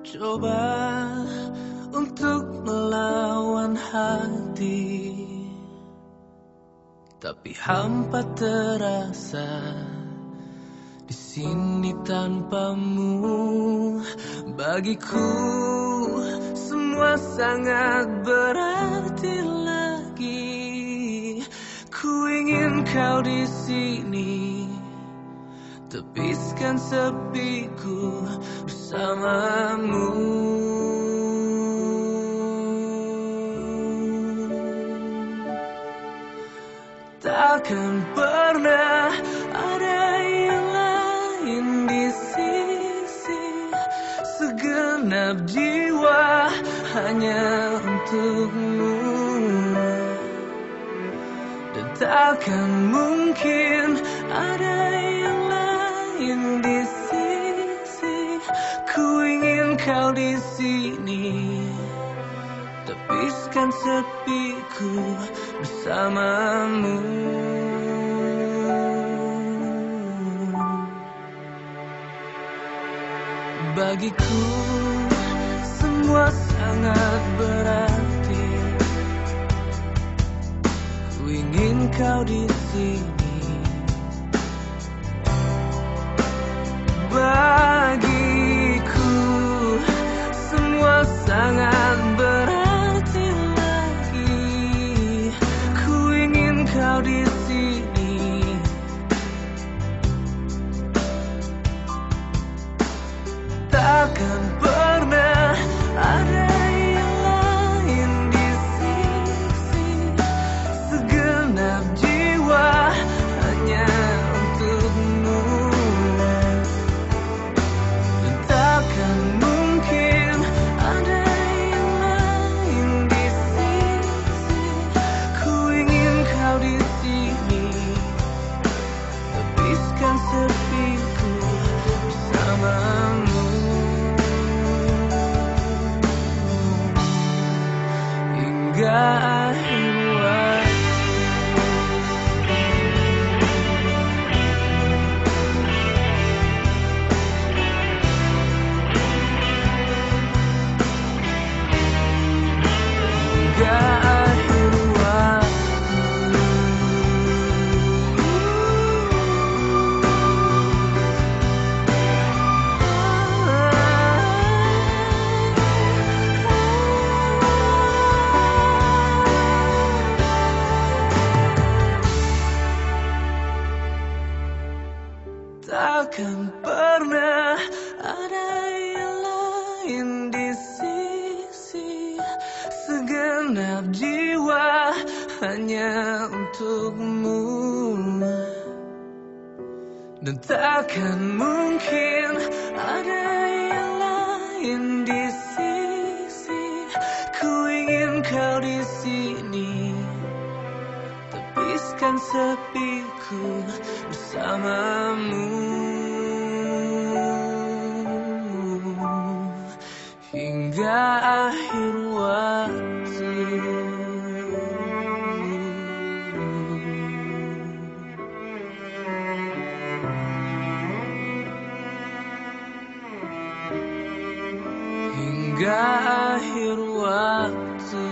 Coba untuk melawan hati. Tapi hampa terasa di sini tanpamu. Bagiku semua sangat berarti lagi. Ku ingin kau di sini Tepiskan sepiku bersamamu. Takkan pernah ada yang lain di sisi Segenap jiwa hanya untukmu. Dan takkan mungkin ada yang ingin kau di sini. Tepiskan sepiku bersamamu. Bagiku semua sangat berarti. Ku ingin kau di sini Takkan Hingga akhir waktu Takkan pernah ada yang lain di sisi Segenap jiwa hanya untukmu Dan takkan mungkin ada yang lain di sisi Ku ingin kau di sini. Tepiskan sepiku bersamamu akhir waktu. Hingga akhir waktu.